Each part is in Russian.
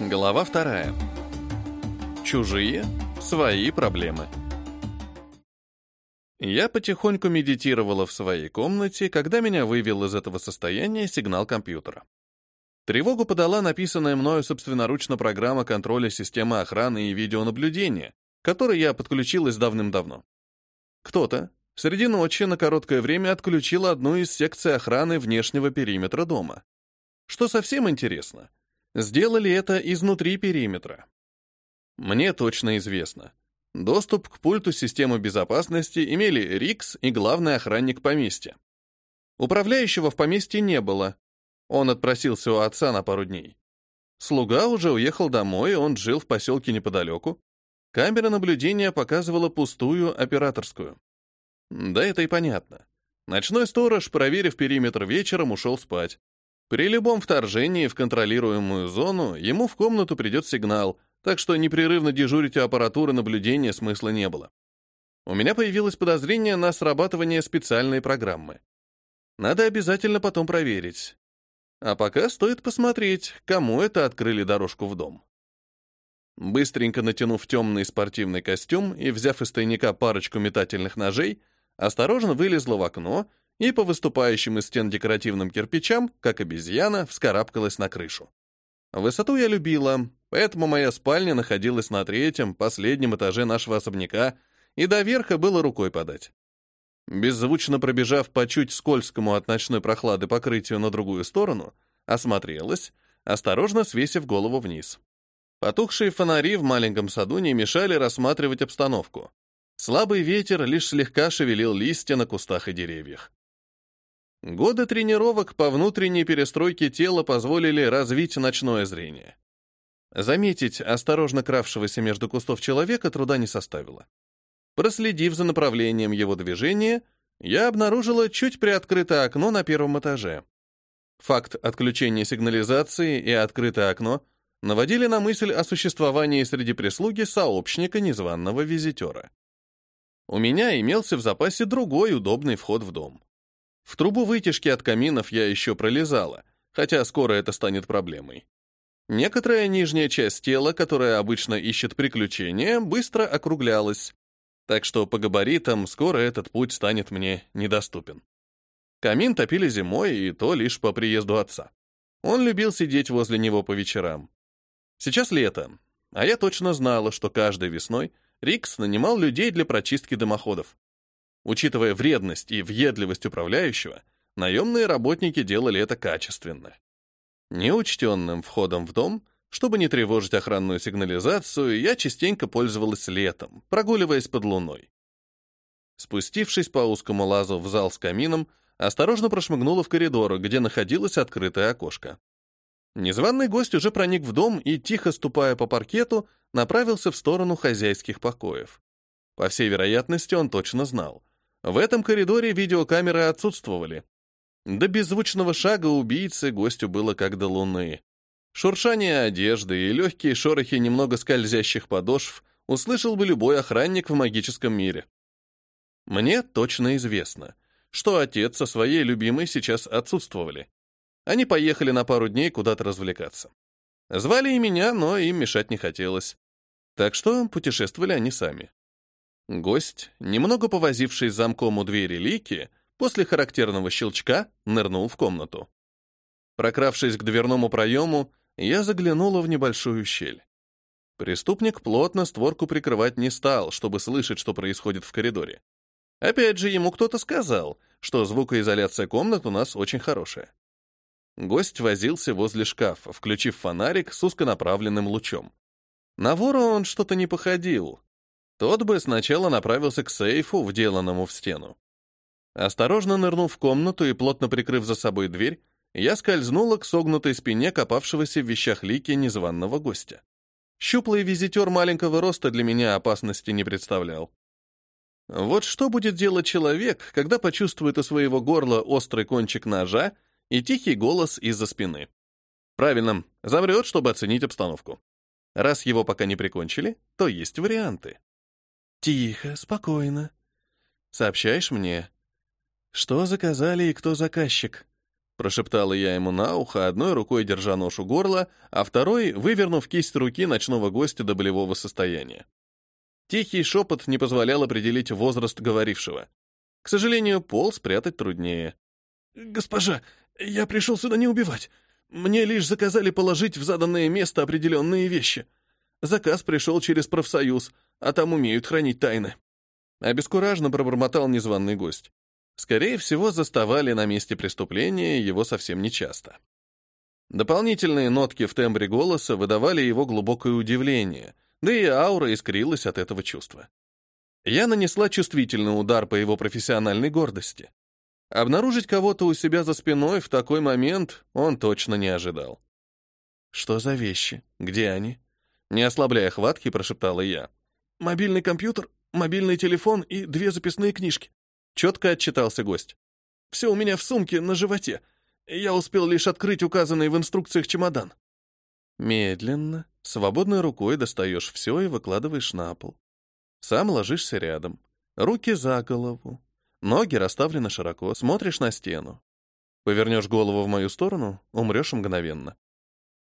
Глава вторая. Чужие, свои проблемы. Я потихоньку медитировала в своей комнате, когда меня вывел из этого состояния сигнал компьютера. Тревогу подала написанная мною собственноручно программа контроля системы охраны и видеонаблюдения, которой я подключилась давным-давно. Кто-то среди ночи на короткое время отключил одну из секций охраны внешнего периметра дома. Что совсем интересно — сделали это изнутри периметра. Мне точно известно. Доступ к пульту системы безопасности имели Рикс и главный охранник поместья. Управляющего в поместье не было. Он отпросился у отца на пару дней. Слуга уже уехал домой, он жил в поселке неподалеку. Камера наблюдения показывала пустую операторскую. Да это и понятно. Ночной сторож, проверив периметр вечером, ушел спать. При любом вторжении в контролируемую зону ему в комнату придет сигнал, так что непрерывно дежурить у аппаратуры наблюдения смысла не было. У меня появилось подозрение на срабатывание специальной программы. Надо обязательно потом проверить. А пока стоит посмотреть, кому это открыли дорожку в дом. Быстренько натянув темный спортивный костюм и взяв из тайника парочку метательных ножей, осторожно вылезла в окно и по выступающим из стен декоративным кирпичам, как обезьяна, вскарабкалась на крышу. Высоту я любила, поэтому моя спальня находилась на третьем, последнем этаже нашего особняка, и до верха было рукой подать. Беззвучно пробежав по чуть скользкому от ночной прохлады покрытию на другую сторону, осмотрелась, осторожно свесив голову вниз. Потухшие фонари в маленьком саду не мешали рассматривать обстановку. Слабый ветер лишь слегка шевелил листья на кустах и деревьях. Годы тренировок по внутренней перестройке тела позволили развить ночное зрение. Заметить осторожно кравшегося между кустов человека труда не составило. Проследив за направлением его движения, я обнаружила чуть приоткрытое окно на первом этаже. Факт отключения сигнализации и открытое окно наводили на мысль о существовании среди прислуги сообщника незваного визитера. У меня имелся в запасе другой удобный вход в дом. В трубу вытяжки от каминов я еще пролезала, хотя скоро это станет проблемой. Некоторая нижняя часть тела, которая обычно ищет приключения, быстро округлялась, так что по габаритам скоро этот путь станет мне недоступен. Камин топили зимой, и то лишь по приезду отца. Он любил сидеть возле него по вечерам. Сейчас лето, а я точно знала, что каждой весной Рикс нанимал людей для прочистки дымоходов. Учитывая вредность и въедливость управляющего, наемные работники делали это качественно. Неучтенным входом в дом, чтобы не тревожить охранную сигнализацию, я частенько пользовалась летом, прогуливаясь под луной. Спустившись по узкому лазу в зал с камином, осторожно прошмыгнула в коридор, где находилось открытое окошко. Незваный гость уже проник в дом и, тихо ступая по паркету, направился в сторону хозяйских покоев. По всей вероятности, он точно знал. В этом коридоре видеокамеры отсутствовали. До беззвучного шага убийцы гостю было как до луны. Шуршание одежды и легкие шорохи немного скользящих подошв услышал бы любой охранник в магическом мире. Мне точно известно, что отец со своей любимой сейчас отсутствовали. Они поехали на пару дней куда-то развлекаться. Звали и меня, но им мешать не хотелось. Так что путешествовали они сами. Гость, немного повозившись замком у двери Лики, после характерного щелчка нырнул в комнату. Прокравшись к дверному проему, я заглянула в небольшую щель. Преступник плотно створку прикрывать не стал, чтобы слышать, что происходит в коридоре. Опять же, ему кто-то сказал, что звукоизоляция комнат у нас очень хорошая. Гость возился возле шкафа, включив фонарик с узконаправленным лучом. На вора он что-то не походил, тот бы сначала направился к сейфу, вделанному в стену. Осторожно нырнув в комнату и плотно прикрыв за собой дверь, я скользнула к согнутой спине копавшегося в вещах Лики незваного гостя. Щуплый визитер маленького роста для меня опасности не представлял. Вот что будет делать человек, когда почувствует у своего горла острый кончик ножа и тихий голос из-за спины? Правильно, замрет, чтобы оценить обстановку. Раз его пока не прикончили, то есть варианты. Тихо, спокойно. Сообщаешь мне, что заказали и кто заказчик? Прошептала я ему на ухо, одной рукой держа нож у горла, а второй вывернув кисть руки ночного гостя до болевого состояния. Тихий шепот не позволял определить возраст говорившего. К сожалению, пол спрятать труднее. «Госпожа, я пришел сюда не убивать. Мне лишь заказали положить в заданное место определенные вещи. Заказ пришел через профсоюз, а там умеют хранить тайны». Обескураженно пробормотал незваный гость. Скорее всего, заставали на месте преступления его совсем нечасто. Дополнительные нотки в тембре голоса выдавали его глубокое удивление, да и аура искрилась от этого чувства. Я нанесла чувствительный удар по его профессиональной гордости. Обнаружить кого-то у себя за спиной в такой момент он точно не ожидал. «Что за вещи? Где они?» Не ослабляя хватки, прошептала я. «Мобильный компьютер, мобильный телефон и две записные книжки. Четко отчитался гость. «Все у меня в сумке на животе. Я успел лишь открыть указанный в инструкциях чемодан». Медленно, свободной рукой достаешь все и выкладываешь на пол. Сам ложишься рядом. Руки за голову. Ноги расставлены широко, смотришь на стену. Повернешь голову в мою сторону, умрешь мгновенно.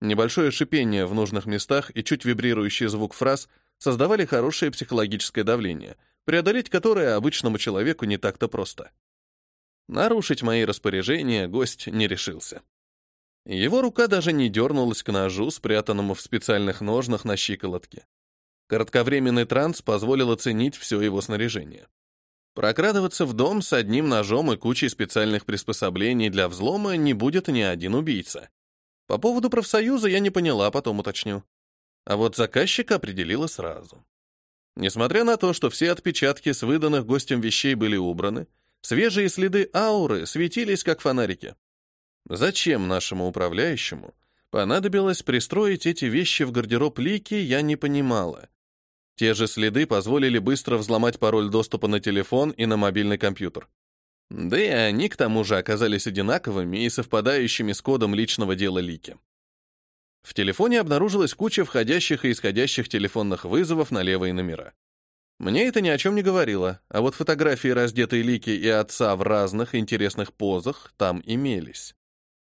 Небольшое шипение в нужных местах и чуть вибрирующий звук фраз создавали хорошее психологическое давление, преодолеть которое обычному человеку не так-то просто. Нарушить мои распоряжения гость не решился. Его рука даже не дернулась к ножу, спрятанному в специальных ножнах на щиколотке. Кратковременный транс позволил оценить все его снаряжение. Прокрадываться в дом с одним ножом и кучей специальных приспособлений для взлома не будет ни один убийца. По поводу профсоюза я не поняла, потом уточню. А вот заказчика определила сразу. Несмотря на то, что все отпечатки с выданных гостем вещей были убраны, свежие следы ауры светились как фонарики. Зачем нашему управляющему понадобилось пристроить эти вещи в гардероб Лики, я не понимала. Те же следы позволили быстро взломать пароль доступа на телефон и на мобильный компьютер. Да и они, к тому же, оказались одинаковыми и совпадающими с кодом личного дела Лики. В телефоне обнаружилась куча входящих и исходящих телефонных вызовов на левые номера. Мне это ни о чем не говорило, а вот фотографии раздетой Лики и отца в разных интересных позах там имелись.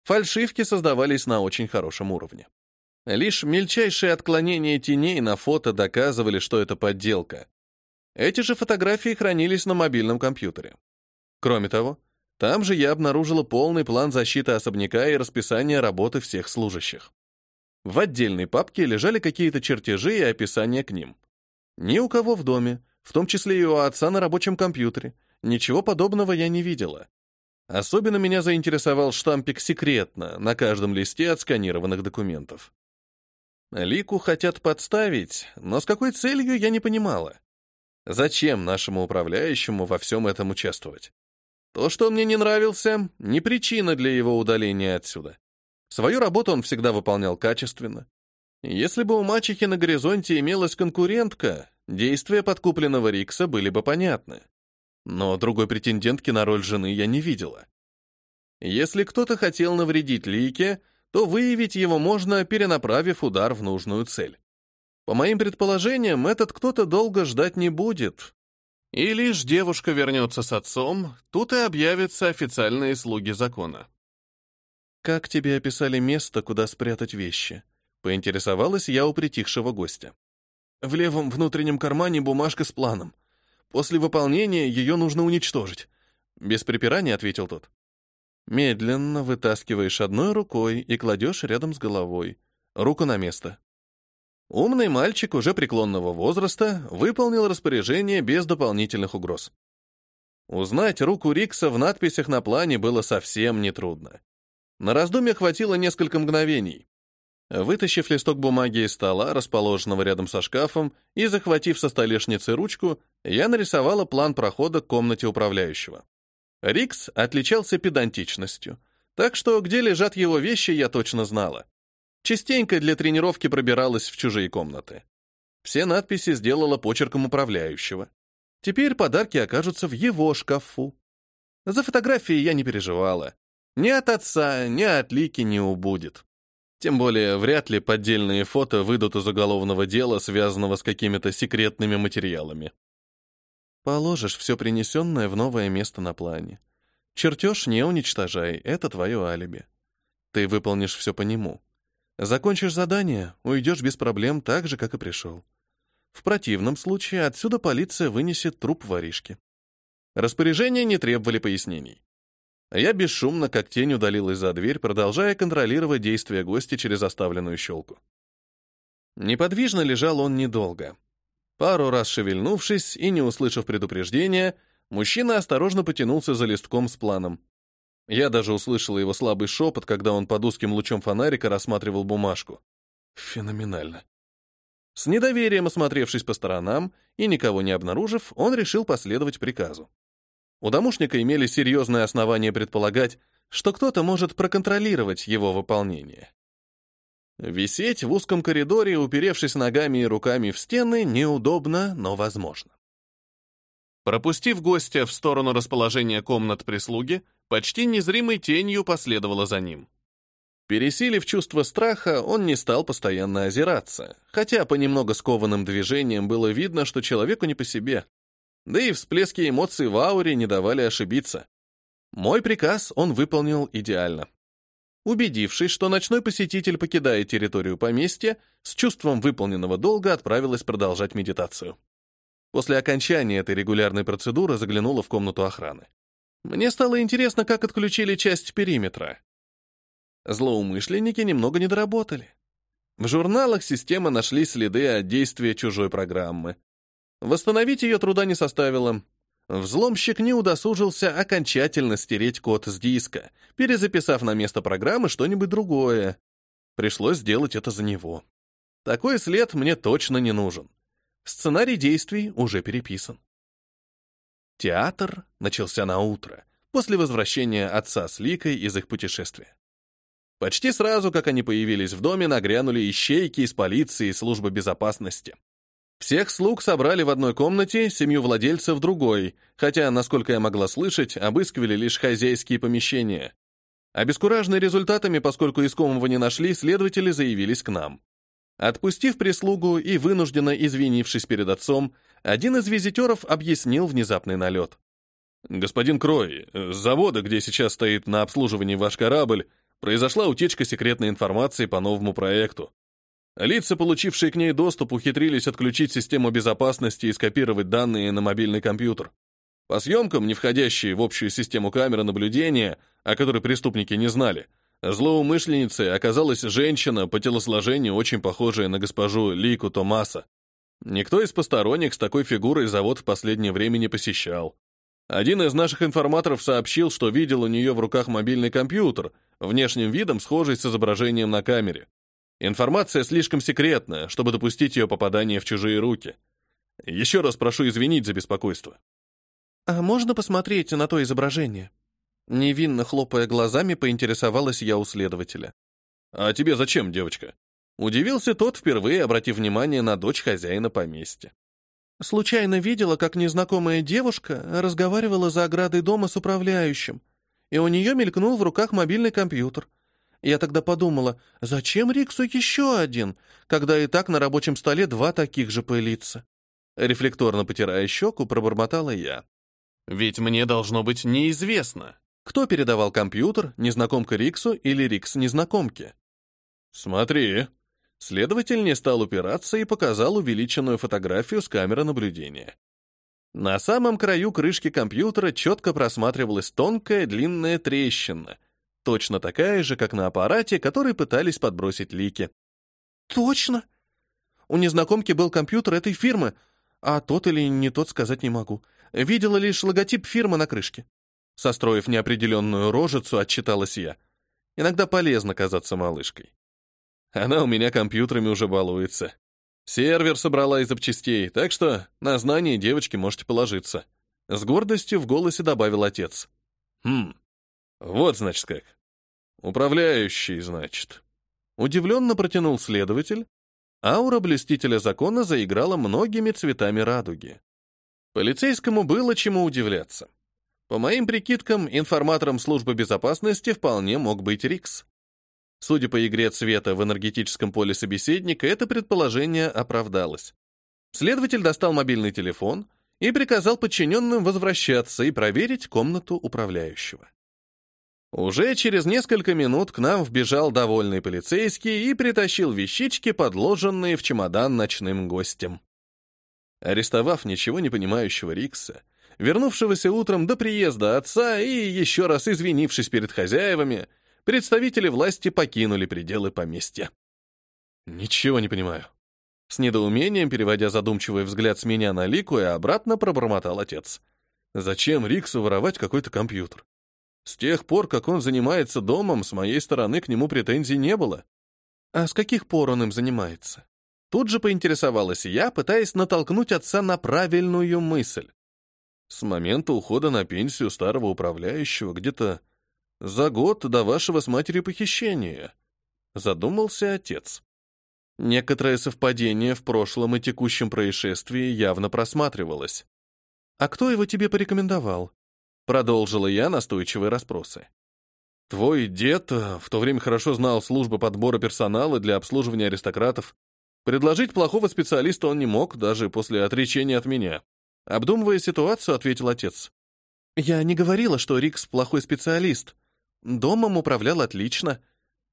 Фальшивки создавались на очень хорошем уровне. Лишь мельчайшие отклонения теней на фото доказывали, что это подделка. Эти же фотографии хранились на мобильном компьютере. Кроме того, там же я обнаружила полный план защиты особняка и расписание работы всех служащих. В отдельной папке лежали какие-то чертежи и описания к ним. Ни у кого в доме, в том числе и у отца на рабочем компьютере, ничего подобного я не видела. Особенно меня заинтересовал штампик «Секретно» на каждом листе отсканированных документов. Лику хотят подставить, но с какой целью, я не понимала. Зачем нашему управляющему во всем этом участвовать? То, что мне не нравился, не причина для его удаления отсюда. Свою работу он всегда выполнял качественно. Если бы у мачехи на горизонте имелась конкурентка, действия подкупленного Рикса были бы понятны. Но другой претендентки на роль жены я не видела. Если кто-то хотел навредить Лике, то выявить его можно, перенаправив удар в нужную цель. По моим предположениям, этот кто-то долго ждать не будет. И лишь девушка вернется с отцом, тут и объявятся официальные слуги закона. «Как тебе описали место, куда спрятать вещи?» — поинтересовалась я у притихшего гостя. «В левом внутреннем кармане бумажка с планом. После выполнения ее нужно уничтожить». Без припирания ответил тот. Медленно вытаскиваешь одной рукой и кладешь рядом с головой. Руку на место. Умный мальчик уже преклонного возраста выполнил распоряжение без дополнительных угроз. Узнать руку Рикса в надписях на плане было совсем нетрудно. На раздумье хватило несколько мгновений. Вытащив листок бумаги из стола, расположенного рядом со шкафом, и захватив со столешницы ручку, я нарисовала план прохода к комнате управляющего. Рикс отличался педантичностью, так что где лежат его вещи, я точно знала. Частенько для тренировки пробиралась в чужие комнаты. Все надписи сделала почерком управляющего. Теперь подарки окажутся в его шкафу. За фотографии я не переживала. Ни от отца, ни от Лики не убудет. Тем более, вряд ли поддельные фото выйдут из уголовного дела, связанного с какими-то секретными материалами. Положишь все принесенное в новое место на плане. Чертеж не уничтожай, это твое алиби. Ты выполнишь все по нему. Закончишь задание, уйдешь без проблем так же, как и пришел. В противном случае отсюда полиция вынесет труп воришки. Распоряжения не требовали пояснений. Я бесшумно, как тень, удалилась за дверь, продолжая контролировать действия гостя через оставленную щелку. Неподвижно лежал он недолго. Пару раз шевельнувшись и не услышав предупреждения, мужчина осторожно потянулся за листком с планом. Я даже услышала его слабый шепот, когда он под узким лучом фонарика рассматривал бумажку. Феноменально. С недоверием осмотревшись по сторонам и никого не обнаружив, он решил последовать приказу. У домушника имели серьезные основания предполагать, что кто-то может проконтролировать его выполнение. Висеть в узком коридоре, уперевшись ногами и руками в стены, неудобно, но возможно. Пропустив гостя в сторону расположения комнат прислуги, почти незримой тенью последовала за ним. Пересилив чувство страха, он не стал постоянно озираться, хотя по немного скованным движениям было видно, что человеку не по себе. Да и всплески эмоций в ауре не давали ошибиться. Мой приказ он выполнил идеально. Убедившись, что ночной посетитель покидает территорию поместья, с чувством выполненного долга отправилась продолжать медитацию. После окончания этой регулярной процедуры заглянула в комнату охраны. Мне стало интересно, как отключили часть периметра. Злоумышленники немного не доработали. В журналах системы нашли следы от действия чужой программы. Восстановить ее труда не составило. Взломщик не удосужился окончательно стереть код с диска, перезаписав на место программы что-нибудь другое. Пришлось сделать это за него. Такой след мне точно не нужен. Сценарий действий уже переписан. Театр начался на утро, после возвращения отца с Ликой из их путешествия. Почти сразу, как они появились в доме, нагрянули ищейки из полиции и службы безопасности. Всех слуг собрали в одной комнате, семью владельцев в другой, хотя, насколько я могла слышать, обыскивали лишь хозяйские помещения. Обескураженные результатами, поскольку искомого не нашли, следователи заявились к нам. Отпустив прислугу и вынужденно извинившись перед отцом, один из визитеров объяснил внезапный налет. «Господин Крой, с завода, где сейчас стоит на обслуживании ваш корабль, произошла утечка секретной информации по новому проекту. Лица, получившие к ней доступ, ухитрились отключить систему безопасности и скопировать данные на мобильный компьютер. По съемкам, не входящие в общую систему камеры наблюдения, о которой преступники не знали, злоумышленницей оказалась женщина по телосложению, очень похожая на госпожу Лику Томаса. Никто из посторонних с такой фигурой завод в последнее время не посещал. Один из наших информаторов сообщил, что видел у нее в руках мобильный компьютер, внешним видом схожий с изображением на камере. Информация слишком секретная, чтобы допустить ее попадание в чужие руки. Еще раз прошу извинить за беспокойство. «А можно посмотреть на то изображение?» Невинно хлопая глазами, поинтересовалась я у следователя. «А тебе зачем, девочка?» Удивился тот, впервые обратив внимание на дочь хозяина поместья. Случайно видела, как незнакомая девушка разговаривала за оградой дома с управляющим, и у нее мелькнул в руках мобильный компьютер. Я тогда подумала, зачем Риксу еще один, когда и так на рабочем столе два таких же пылится? Рефлекторно потирая щеку, пробормотала я. Ведь мне должно быть неизвестно, кто передавал компьютер, незнакомка Риксу или Рикс незнакомке. «Смотри». Следователь не стал упираться и показал увеличенную фотографию с камеры наблюдения. На самом краю крышки компьютера четко просматривалась тонкая длинная трещина, точно такая же, как на аппарате, который пытались подбросить лики. «Точно! У незнакомки был компьютер этой фирмы, а тот или не тот сказать не могу. Видела лишь логотип фирмы на крышке. Состроив неопределенную рожицу, отчиталась я. Иногда полезно казаться малышкой. Она у меня компьютерами уже балуется. Сервер собрала из запчастей, так что на знание девочки можете положиться. С гордостью в голосе добавил отец. Хм, вот, значит, как. Управляющий, значит. Удивленно протянул следователь. Аура блестителя закона заиграла многими цветами радуги. Полицейскому было чему удивляться. По моим прикидкам, информатором службы безопасности вполне мог быть Рикс. Судя по игре цвета в энергетическом поле собеседника, это предположение оправдалось. Следователь достал мобильный телефон и приказал подчиненным возвращаться и проверить комнату управляющего. Уже через несколько минут к нам вбежал довольный полицейский и притащил вещички, подложенные в чемодан ночным гостем. Арестовав ничего не понимающего Рикса, вернувшегося утром до приезда отца и еще раз извинившись перед хозяевами, представители власти покинули пределы поместья. Ничего не понимаю. С недоумением, переводя задумчивый взгляд с меня на Лику и обратно пробормотал отец. Зачем Риксу воровать какой-то компьютер? С тех пор, как он занимается домом, с моей стороны к нему претензий не было. А с каких пор он им занимается? Тут же поинтересовалась я, пытаясь натолкнуть отца на правильную мысль. С момента ухода на пенсию старого управляющего где-то за год до вашего с матерью похищения. Задумался отец. Некоторое совпадение в прошлом и текущем происшествии явно просматривалось. «А кто его тебе порекомендовал?» Продолжила я настойчивые расспросы. Твой дед э, в то время хорошо знал службы подбора персонала для обслуживания аристократов. Предложить плохого специалиста он не мог, даже после отречения от меня. Обдумывая ситуацию, ответил отец. «Я не говорила, что Рикс плохой специалист. Домом управлял отлично.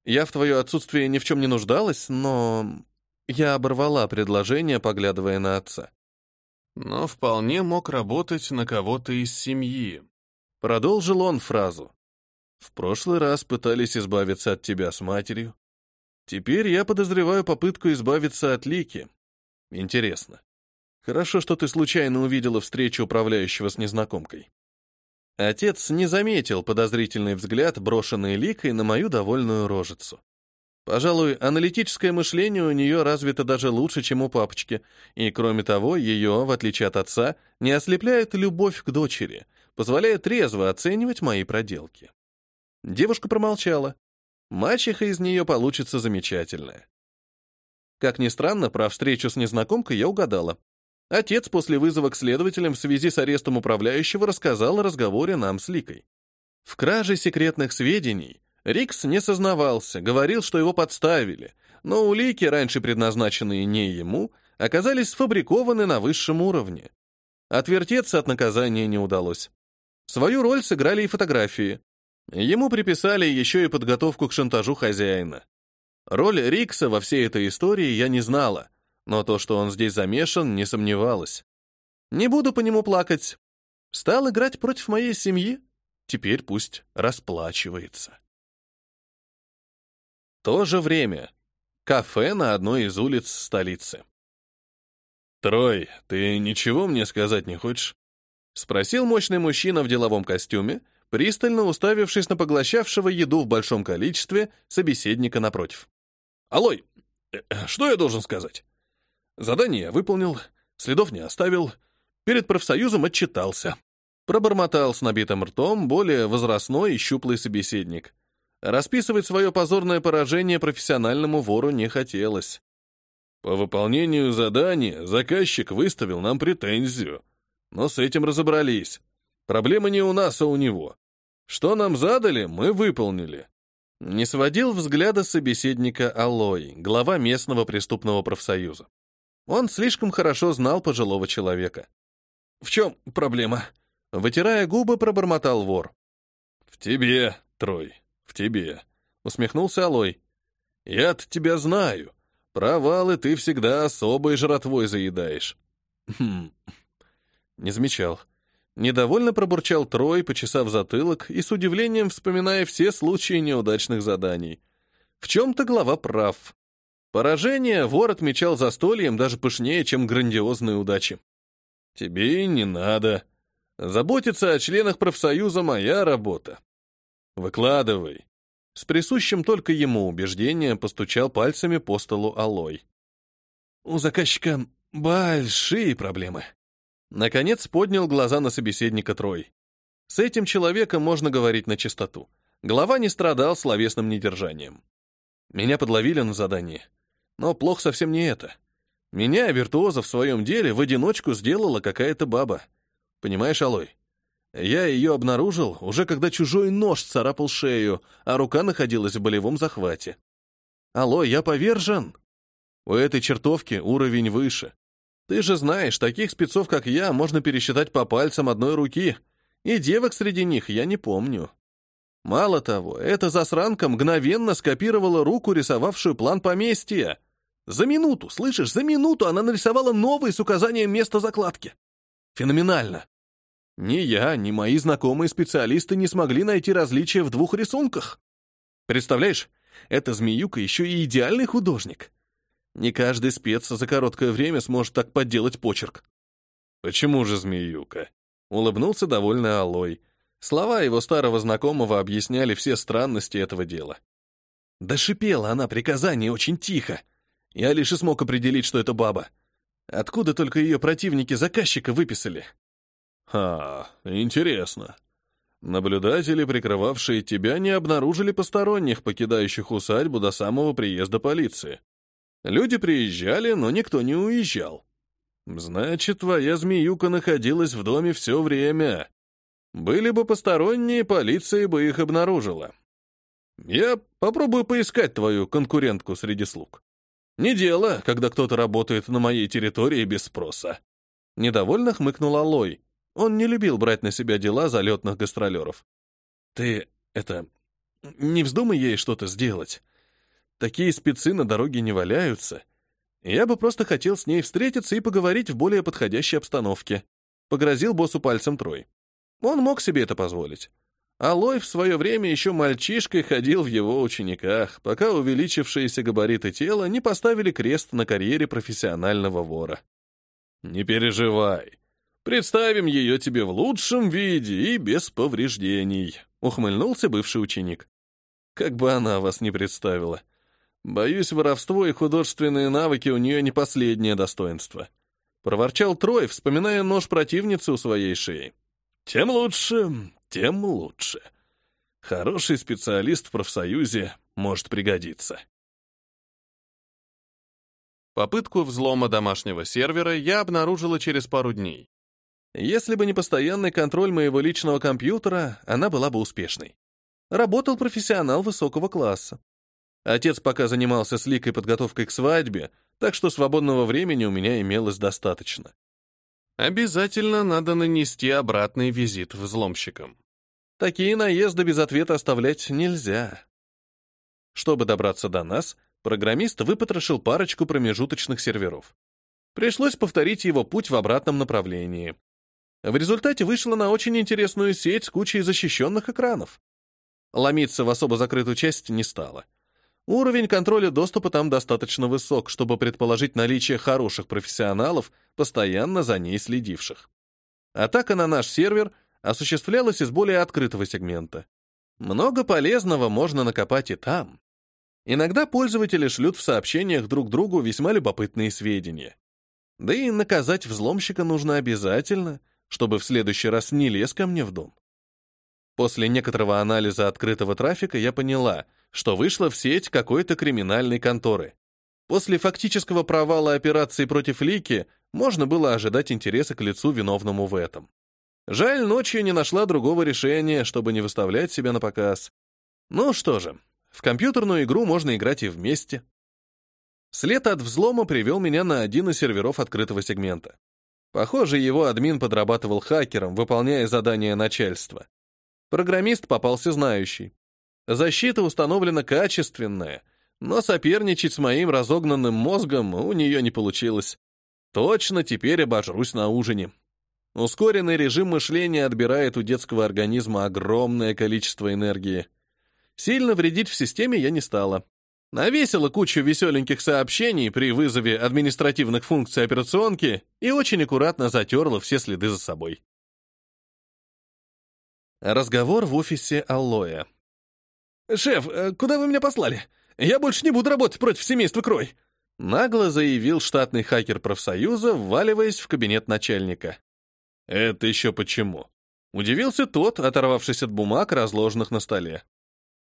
Я в твое отсутствие ни в чем не нуждалась, но...» Я оборвала предложение, поглядывая на отца. Но вполне мог работать на кого-то из семьи. Продолжил он фразу. «В прошлый раз пытались избавиться от тебя с матерью. Теперь я подозреваю попытку избавиться от Лики. Интересно. Хорошо, что ты случайно увидела встречу управляющего с незнакомкой». Отец не заметил подозрительный взгляд, брошенный Ликой на мою довольную рожицу. Пожалуй, аналитическое мышление у нее развито даже лучше, чем у папочки, и, кроме того, ее, в отличие от отца, не ослепляет любовь к дочери — позволяя трезво оценивать мои проделки. Девушка промолчала. Мачеха из нее получится замечательная. Как ни странно, про встречу с незнакомкой я угадала. Отец после вызова к следователям в связи с арестом управляющего рассказал о разговоре нам с Ликой. В краже секретных сведений Рикс не сознавался, говорил, что его подставили, но улики, раньше предназначенные не ему, оказались сфабрикованы на высшем уровне. Отвертеться от наказания не удалось. Свою роль сыграли и фотографии. Ему приписали еще и подготовку к шантажу хозяина. Роль Рикса во всей этой истории я не знала, но то, что он здесь замешан, не сомневалась. Не буду по нему плакать. Стал играть против моей семьи, теперь пусть расплачивается. То же время. Кафе на одной из улиц столицы. «Трой, ты ничего мне сказать не хочешь?» Спросил мощный мужчина в деловом костюме, пристально уставившись на поглощавшего еду в большом количестве собеседника напротив. «Алой, э, что я должен сказать?» Задание выполнил, следов не оставил, перед профсоюзом отчитался. Пробормотал с набитым ртом более возрастной и щуплый собеседник. Расписывать свое позорное поражение профессиональному вору не хотелось. По выполнению задания заказчик выставил нам претензию, но с этим разобрались. Проблема не у нас, а у него. Что нам задали, мы выполнили. Не сводил взгляда собеседника Алой, глава местного преступного профсоюза. Он слишком хорошо знал пожилого человека. «В чем проблема?» Вытирая губы, пробормотал вор. «В тебе, Трой, в тебе», — усмехнулся Алой. «Я-то тебя знаю. Провалы ты всегда особой жратвой заедаешь». «Хм, не замечал. Недовольно пробурчал Трой, почесав затылок и с удивлением вспоминая все случаи неудачных заданий. В чем-то глава прав. Поражение вор отмечал застольем даже пышнее, чем грандиозные удачи. Тебе не надо. Заботиться о членах профсоюза моя работа. Выкладывай. С присущим только ему убеждением постучал пальцами по столу Алой. У заказчика большие проблемы. Наконец поднял глаза на собеседника Трой. С этим человеком можно говорить на чистоту. Глава не страдал словесным недержанием. Меня подловили на задании. Но плохо совсем не это. Меня, виртуоза в своем деле, в одиночку сделала какая-то баба. Понимаешь, Алой? Я ее обнаружил, уже когда чужой нож царапал шею, а рука находилась в болевом захвате. Алло, я повержен. У этой чертовки уровень выше. Ты же знаешь, таких спецов, как я, можно пересчитать по пальцам одной руки, и девок среди них я не помню. Мало того, эта засранка мгновенно скопировала руку, рисовавшую план поместья. За минуту, слышишь, за минуту она нарисовала новый с указанием места закладки. Феноменально. Ни я, ни мои знакомые специалисты не смогли найти различия в двух рисунках. Представляешь, эта змеюка еще и идеальный художник. Не каждый спец за короткое время сможет так подделать почерк. Почему же змеюка? Улыбнулся довольный Алой. Слова его старого знакомого объясняли все странности этого дела. Да шипела она приказание очень тихо. Я лишь и смог определить, что это баба. Откуда только ее противники заказчика выписали? Ха, интересно. Наблюдатели, прикрывавшие тебя, не обнаружили посторонних, покидающих усадьбу до самого приезда полиции. Люди приезжали, но никто не уезжал. Значит, твоя змеюка находилась в доме все время. Были бы посторонние, полиция бы их обнаружила. Я попробую поискать твою конкурентку среди слуг. Не дело, когда кто-то работает на моей территории без спроса. Недовольно хмыкнул Алой. Он не любил брать на себя дела залетных гастролеров. Ты, это, не вздумай ей что-то сделать. Такие спецы на дороге не валяются. Я бы просто хотел с ней встретиться и поговорить в более подходящей обстановке. Погрозил боссу пальцем Трой. Он мог себе это позволить. Алой в свое время еще мальчишкой ходил в его учениках, пока увеличившиеся габариты тела не поставили крест на карьере профессионального вора. «Не переживай. Представим ее тебе в лучшем виде и без повреждений», — ухмыльнулся бывший ученик. «Как бы она вас не представила. Боюсь, воровство и художественные навыки у нее не последнее достоинство». Проворчал Трой, вспоминая нож противницы у своей шеи. «Тем лучше, тем лучше. Хороший специалист в профсоюзе может пригодиться». Попытку взлома домашнего сервера я обнаружила через пару дней. Если бы не постоянный контроль моего личного компьютера, она была бы успешной. Работал профессионал высокого класса. Отец пока занимался сликой подготовкой к свадьбе, так что свободного времени у меня имелось достаточно. Обязательно надо нанести обратный визит взломщикам. Такие наезды без ответа оставлять нельзя. Чтобы добраться до нас, программист выпотрошил парочку промежуточных серверов. Пришлось повторить его путь в обратном направлении. В результате вышла на очень интересную сеть с кучей защищенных экранов. Ломиться в особо закрытую часть не стало. Уровень контроля доступа там достаточно высок, чтобы предположить наличие хороших профессионалов, постоянно за ней следивших. Атака на наш сервер осуществлялась из более открытого сегмента. Много полезного можно накопать и там. Иногда пользователи шлют в сообщениях друг другу весьма любопытные сведения. Да и наказать взломщика нужно обязательно, чтобы в следующий раз не лез ко мне в дом. После некоторого анализа открытого трафика я поняла, что вышла в сеть какой-то криминальной конторы. После фактического провала операции против Лики можно было ожидать интереса к лицу виновному в этом. Жаль, ночью не нашла другого решения, чтобы не выставлять себя на показ. Ну что же, в компьютерную игру можно играть и вместе. След от взлома привел меня на один из серверов открытого сегмента. Похоже, его админ подрабатывал хакером, выполняя задания начальства. Программист попался знающий. Защита установлена качественная, но соперничать с моим разогнанным мозгом у нее не получилось. Точно теперь обожрусь на ужине. Ускоренный режим мышления отбирает у детского организма огромное количество энергии. Сильно вредить в системе я не стала. Навесила кучу веселеньких сообщений при вызове административных функций операционки и очень аккуратно затерла все следы за собой. Разговор в офисе Аллоя. «Шеф, э, куда вы меня послали? Я больше не буду работать против семейства Крой!» Нагло заявил штатный хакер профсоюза, вваливаясь в кабинет начальника. «Это еще почему?» Удивился тот, оторвавшись от бумаг, разложенных на столе.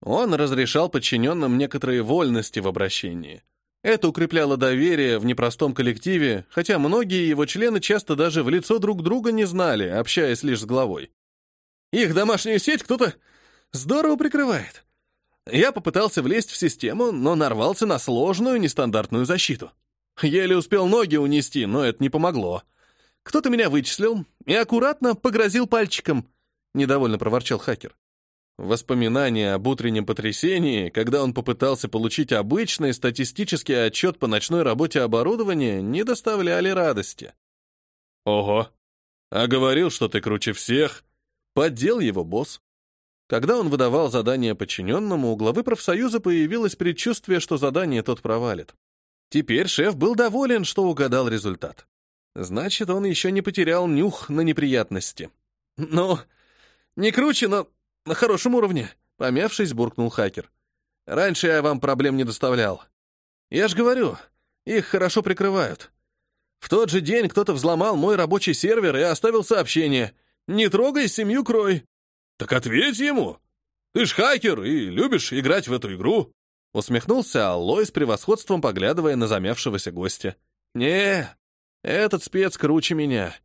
Он разрешал подчиненным некоторые вольности в обращении. Это укрепляло доверие в непростом коллективе, хотя многие его члены часто даже в лицо друг друга не знали, общаясь лишь с главой. Их домашнюю сеть кто-то здорово прикрывает. Я попытался влезть в систему, но нарвался на сложную, нестандартную защиту. Еле успел ноги унести, но это не помогло. Кто-то меня вычислил и аккуратно погрозил пальчиком. Недовольно проворчал хакер. Воспоминания об утреннем потрясении, когда он попытался получить обычный статистический отчет по ночной работе оборудования, не доставляли радости. Ого, а говорил, что ты круче всех. Поддел его босс. Когда он выдавал задание подчиненному, у главы профсоюза появилось предчувствие, что задание тот провалит. Теперь шеф был доволен, что угадал результат. Значит, он еще не потерял нюх на неприятности. Ну, не круче, но на хорошем уровне, помявшись, буркнул хакер. Раньше я вам проблем не доставлял. Я ж говорю, их хорошо прикрывают. В тот же день кто-то взломал мой рабочий сервер и оставил сообщение. «Не трогай, семью крой». «Так ответь ему! Ты ж хакер и любишь играть в эту игру!» Усмехнулся Аллой с превосходством, поглядывая на замявшегося гостя. «Не, этот спец круче меня».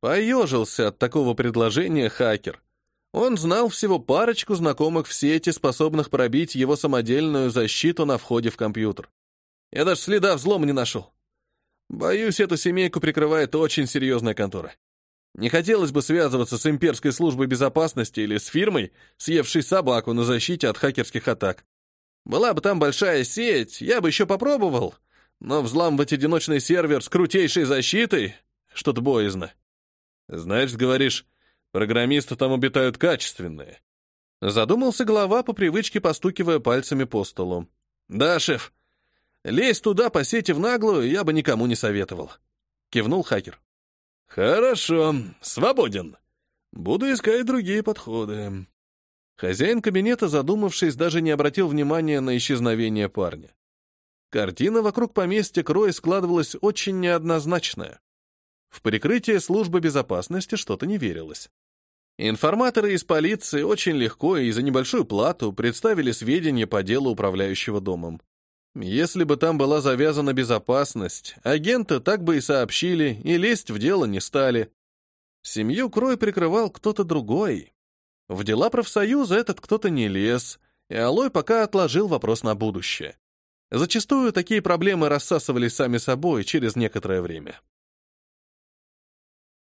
Поежился от такого предложения хакер. Он знал всего парочку знакомых в сети, способных пробить его самодельную защиту на входе в компьютер. Я даже следа взлома не нашел. Боюсь, эту семейку прикрывает очень серьезная контора. Не хотелось бы связываться с имперской службой безопасности или с фирмой, съевшей собаку на защите от хакерских атак. Была бы там большая сеть, я бы еще попробовал, но взламывать одиночный сервер с крутейшей защитой — что-то боязно. Значит, говоришь, программисты там обитают качественные. Задумался глава по привычке, постукивая пальцами по столу. Да, шеф, лезть туда по сети в наглую я бы никому не советовал. Кивнул хакер. Хорошо, свободен. Буду искать другие подходы. Хозяин кабинета, задумавшись, даже не обратил внимания на исчезновение парня. Картина вокруг поместья Крой складывалась очень неоднозначная. В прикрытие службы безопасности что-то не верилось. Информаторы из полиции очень легко и за небольшую плату представили сведения по делу управляющего домом. Если бы там была завязана безопасность, агенты так бы и сообщили, и лезть в дело не стали. Семью Крой прикрывал кто-то другой, в дела профсоюза этот кто-то не лез, и Алой пока отложил вопрос на будущее. Зачастую такие проблемы рассасывались сами собой через некоторое время.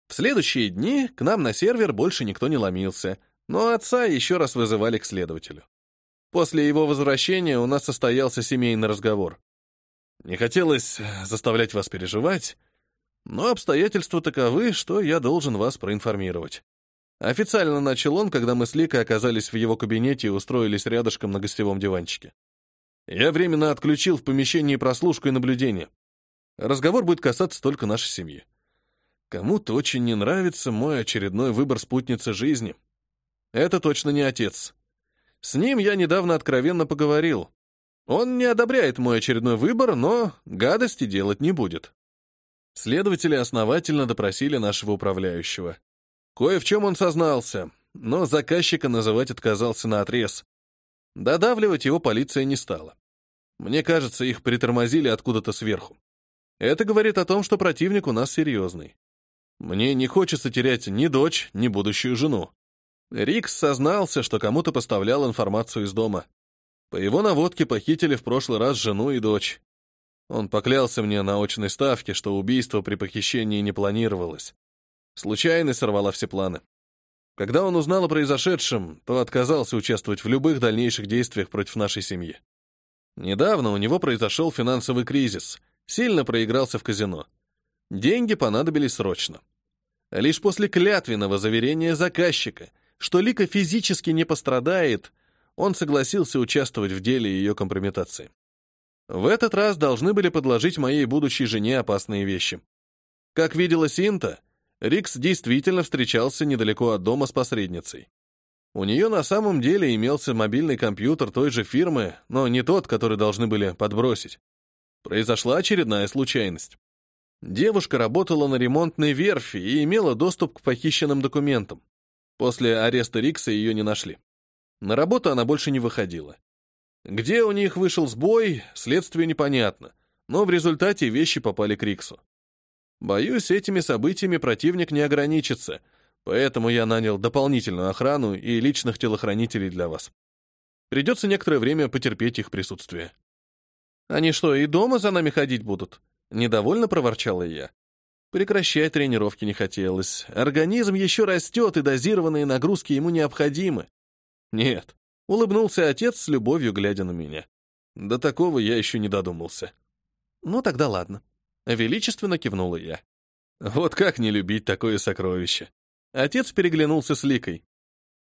В следующие дни к нам на сервер больше никто не ломился, но отца еще раз вызывали к следователю. После его возвращения у нас состоялся семейный разговор. Не хотелось заставлять вас переживать, но обстоятельства таковы, что я должен вас проинформировать. Официально начал он, когда мы с Ликой оказались в его кабинете и устроились рядышком на гостевом диванчике. Я временно отключил в помещении прослушку и наблюдение. Разговор будет касаться только нашей семьи. Кому-то очень не нравится мой очередной выбор спутницы жизни. Это точно не отец. С ним я недавно откровенно поговорил. Он не одобряет мой очередной выбор, но гадости делать не будет. Следователи основательно допросили нашего управляющего. Кое в чем он сознался, но заказчика называть отказался на отрез. Додавливать его полиция не стала. Мне кажется, их притормозили откуда-то сверху. Это говорит о том, что противник у нас серьезный. Мне не хочется терять ни дочь, ни будущую жену. Рикс сознался, что кому-то поставлял информацию из дома. По его наводке похитили в прошлый раз жену и дочь. Он поклялся мне на очной ставке, что убийство при похищении не планировалось. Случайность сорвала все планы. Когда он узнал о произошедшем, то отказался участвовать в любых дальнейших действиях против нашей семьи. Недавно у него произошел финансовый кризис, сильно проигрался в казино. Деньги понадобились срочно. Лишь после клятвенного заверения заказчика, что Лика физически не пострадает, он согласился участвовать в деле ее компрометации. В этот раз должны были подложить моей будущей жене опасные вещи. Как видела Синта, Рикс действительно встречался недалеко от дома с посредницей. У нее на самом деле имелся мобильный компьютер той же фирмы, но не тот, который должны были подбросить. Произошла очередная случайность. Девушка работала на ремонтной верфи и имела доступ к похищенным документам. После ареста Рикса ее не нашли. На работу она больше не выходила. Где у них вышел сбой, следствию непонятно, но в результате вещи попали к Риксу. Боюсь, этими событиями противник не ограничится, поэтому я нанял дополнительную охрану и личных телохранителей для вас. Придется некоторое время потерпеть их присутствие. Они что, и дома за нами ходить будут? Недовольно проворчала я. Прекращать тренировки не хотелось. Организм еще растет, и дозированные нагрузки ему необходимы. Нет, улыбнулся отец с любовью, глядя на меня. До такого я еще не додумался. Ну тогда ладно. Величественно кивнула я. Вот как не любить такое сокровище? Отец переглянулся с Ликой.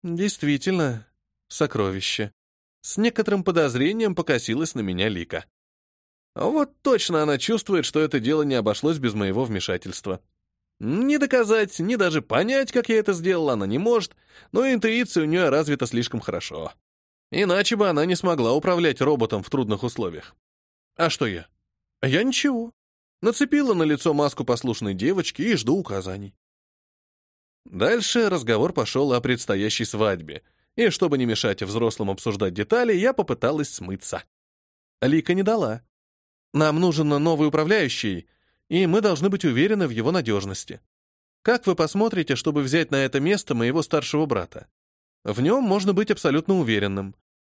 Действительно, сокровище. С некоторым подозрением покосилась на меня Лика. Вот точно она чувствует, что это дело не обошлось без моего вмешательства. Ни доказать, ни даже понять, как я это сделал, она не может, но интуиция у нее развита слишком хорошо. Иначе бы она не смогла управлять роботом в трудных условиях. А что я? Я ничего. Нацепила на лицо маску послушной девочки и жду указаний. Дальше разговор пошел о предстоящей свадьбе, и чтобы не мешать взрослым обсуждать детали, я попыталась смыться. Лика не дала. Нам нужен новый управляющий, и мы должны быть уверены в его надежности. Как вы посмотрите, чтобы взять на это место моего старшего брата? В нем можно быть абсолютно уверенным.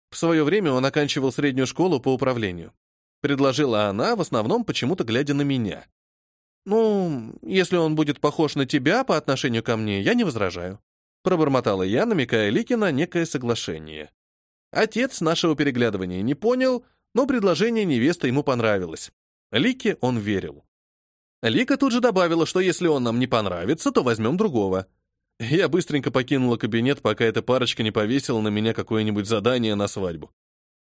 В свое время он оканчивал среднюю школу по управлению. Предложила она, в основном почему-то глядя на меня. «Ну, если он будет похож на тебя по отношению ко мне, я не возражаю», пробормотала я, намекая Лике на некое соглашение. Отец нашего переглядывания не понял, но предложение невесты ему понравилось. Лике он верил. Лика тут же добавила, что если он нам не понравится, то возьмем другого. Я быстренько покинула кабинет, пока эта парочка не повесила на меня какое-нибудь задание на свадьбу.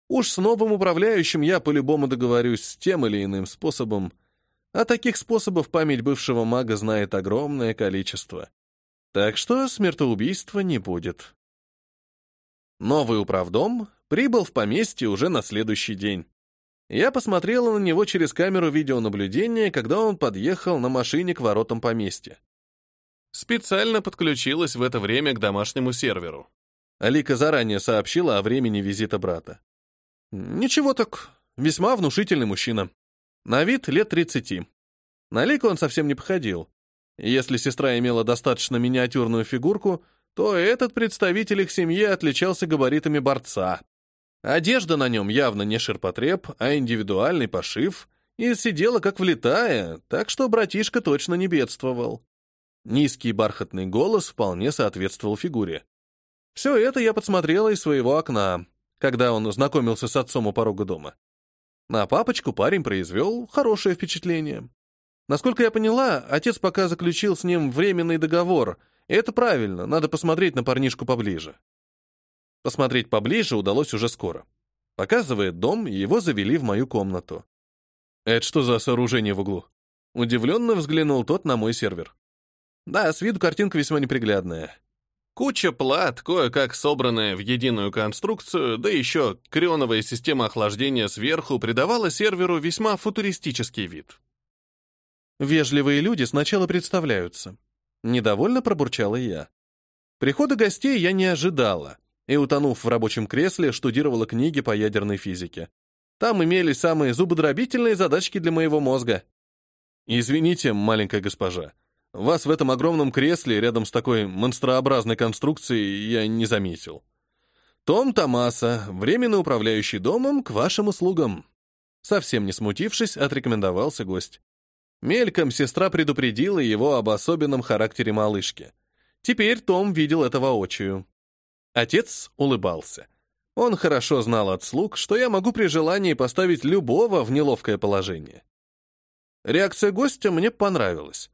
Уж с новым управляющим я по-любому договорюсь с тем или иным способом. А таких способов память бывшего мага знает огромное количество. Так что смертоубийства не будет. Новый управдом прибыл в поместье уже на следующий день. Я посмотрела на него через камеру видеонаблюдения, когда он подъехал на машине к воротам поместья. Специально подключилась в это время к домашнему серверу. Алика заранее сообщила о времени визита брата. Ничего так, весьма внушительный мужчина. На вид лет 30. На Алику он совсем не походил. Если сестра имела достаточно миниатюрную фигурку, то этот представитель их семьи отличался габаритами борца. Одежда на нем явно не ширпотреб, а индивидуальный пошив, и сидела как влетая, так что братишка точно не бедствовал. Низкий бархатный голос вполне соответствовал фигуре. Все это я подсмотрела из своего окна, когда он знакомился с отцом у порога дома. На папочку парень произвел хорошее впечатление. Насколько я поняла, отец пока заключил с ним временный договор, и это правильно, надо посмотреть на парнишку поближе. Посмотреть поближе удалось уже скоро. Показывает дом, и его завели в мою комнату. «Это что за сооружение в углу?» Удивленно взглянул тот на мой сервер. Да, с виду картинка весьма неприглядная. Куча плат, кое-как собранная в единую конструкцию, да еще крионовая система охлаждения сверху придавала серверу весьма футуристический вид. Вежливые люди сначала представляются. Недовольно пробурчала я. Прихода гостей я не ожидала, и, утонув в рабочем кресле, штудировала книги по ядерной физике. Там имелись самые зубодробительные задачки для моего мозга. «Извините, маленькая госпожа, вас в этом огромном кресле рядом с такой монстрообразной конструкцией я не заметил. Том Томаса, временно управляющий домом, к вашим услугам. Совсем не смутившись, отрекомендовался гость. Мельком сестра предупредила его об особенном характере малышки. Теперь Том видел это воочию. Отец улыбался. Он хорошо знал от слуг, что я могу при желании поставить любого в неловкое положение. Реакция гостя мне понравилась.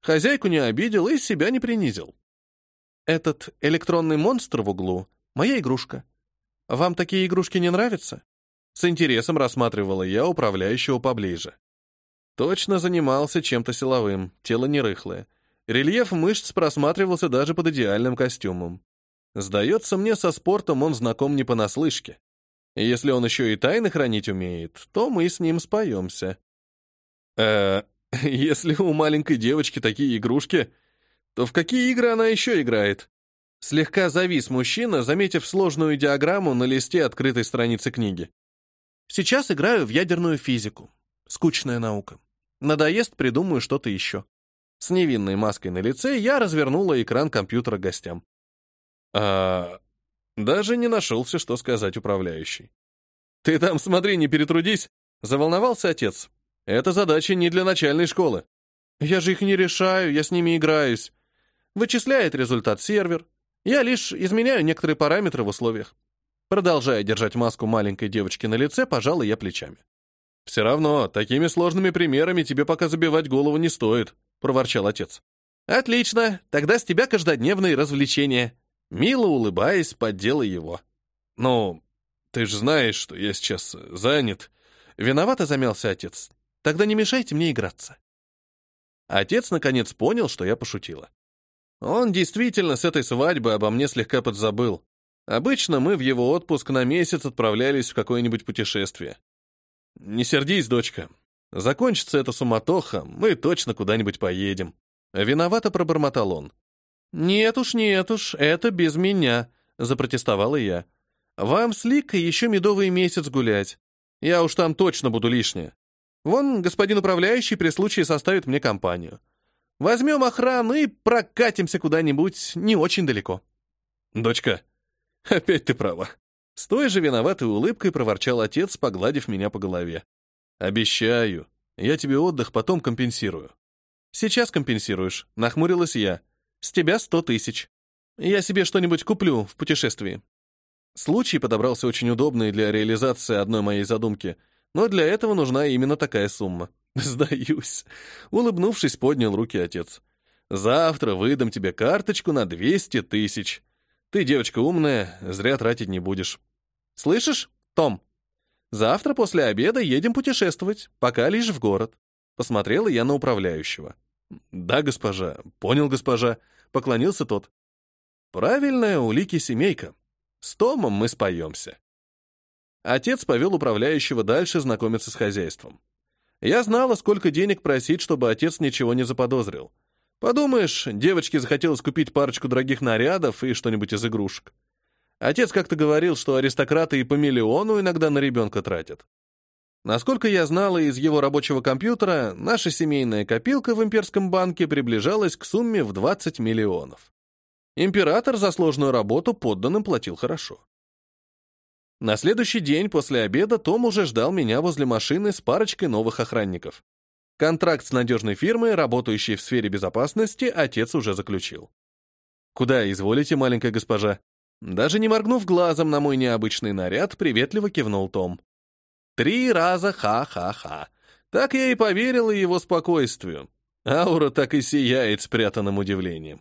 Хозяйку не обидел и себя не принизил. Этот электронный монстр в углу — моя игрушка. Вам такие игрушки не нравятся? С интересом рассматривала я управляющего поближе. Точно занимался чем-то силовым, тело не рыхлое. Рельеф мышц просматривался даже под идеальным костюмом. Сдается мне, со спортом он знаком не понаслышке. Если он еще и тайны хранить умеет, то мы с ним споемся. э Если у маленькой девочки такие игрушки, то в какие игры она еще играет? Слегка завис мужчина, заметив сложную диаграмму на листе открытой страницы книги. Сейчас играю в ядерную физику. Скучная наука. Надоест, придумаю что-то еще. С невинной маской на лице я развернула экран компьютера гостям. А даже не нашелся, что сказать управляющий. «Ты там смотри, не перетрудись!» — заволновался отец. Это задача не для начальной школы. Я же их не решаю, я с ними играюсь. Вычисляет результат сервер. Я лишь изменяю некоторые параметры в условиях. Продолжая держать маску маленькой девочки на лице, пожалуй, я плечами. «Все равно, такими сложными примерами тебе пока забивать голову не стоит», — проворчал отец. «Отлично, тогда с тебя каждодневные развлечения». Мило улыбаясь, подделай его. «Ну, ты же знаешь, что я сейчас занят». Виновато замялся отец. «Тогда не мешайте мне играться». Отец наконец понял, что я пошутила. Он действительно с этой свадьбы обо мне слегка подзабыл. Обычно мы в его отпуск на месяц отправлялись в какое-нибудь путешествие. Не сердись, дочка. Закончится эта суматоха, мы точно куда-нибудь поедем. Виновато пробормотал он. Нет уж, нет уж, это без меня, запротестовала я. Вам с Ликой еще медовый месяц гулять. Я уж там точно буду лишняя. Вон господин управляющий при случае составит мне компанию. Возьмем охрану и прокатимся куда-нибудь не очень далеко. Дочка, «Опять ты права». С той же виноватой улыбкой проворчал отец, погладив меня по голове. «Обещаю, я тебе отдых потом компенсирую». «Сейчас компенсируешь», — нахмурилась я. «С тебя сто тысяч. Я себе что-нибудь куплю в путешествии». Случай подобрался очень удобный для реализации одной моей задумки, но для этого нужна именно такая сумма. «Сдаюсь», — улыбнувшись, поднял руки отец. «Завтра выдам тебе карточку на двести тысяч. Ты девочка умная, зря тратить не будешь. Слышишь, Том? Завтра после обеда едем путешествовать, пока лишь в город. Посмотрела я на управляющего. Да, госпожа, понял, госпожа, поклонился тот. Правильная улики семейка. С Томом мы споемся. Отец повел управляющего дальше знакомиться с хозяйством. Я знала, сколько денег просить, чтобы отец ничего не заподозрил. Подумаешь, девочке захотелось купить парочку дорогих нарядов и что-нибудь из игрушек. Отец как-то говорил, что аристократы и по миллиону иногда на ребенка тратят. Насколько я знала из его рабочего компьютера, наша семейная копилка в имперском банке приближалась к сумме в 20 миллионов. Император за сложную работу подданным платил хорошо. На следующий день после обеда Том уже ждал меня возле машины с парочкой новых охранников. Контракт с надежной фирмой, работающей в сфере безопасности, отец уже заключил. «Куда изволите, маленькая госпожа?» Даже не моргнув глазом на мой необычный наряд, приветливо кивнул Том. Три раза ха-ха-ха. Так я и поверила его спокойствию. Аура так и сияет спрятанным удивлением.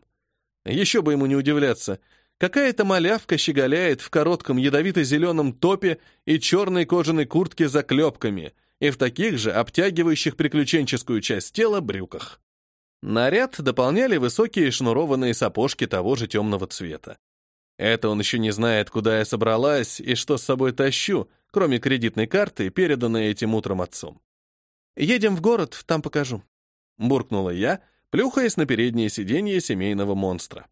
Еще бы ему не удивляться. Какая-то малявка щеголяет в коротком ядовито-зеленом топе и черной кожаной куртке с заклепками — и в таких же обтягивающих приключенческую часть тела брюках. Наряд дополняли высокие шнурованные сапожки того же темного цвета. Это он еще не знает, куда я собралась и что с собой тащу, кроме кредитной карты, переданной этим утром отцом. «Едем в город, там покажу», — буркнула я, плюхаясь на переднее сиденье семейного монстра.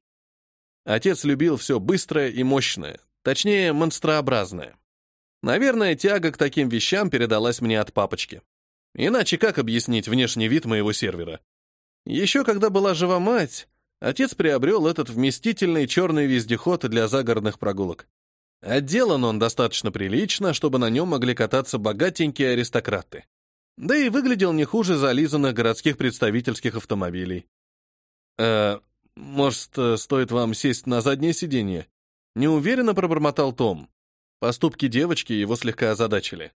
Отец любил все быстрое и мощное, точнее, монстрообразное. Наверное, тяга к таким вещам передалась мне от папочки. Иначе как объяснить внешний вид моего сервера? Еще когда была жива мать, отец приобрел этот вместительный черный вездеход для загородных прогулок. Отделан он достаточно прилично, чтобы на нем могли кататься богатенькие аристократы. Да и выглядел не хуже зализанных городских представительских автомобилей. «Э, может, стоит вам сесть на заднее сиденье?» Неуверенно пробормотал Том. Поступки девочки его слегка озадачили.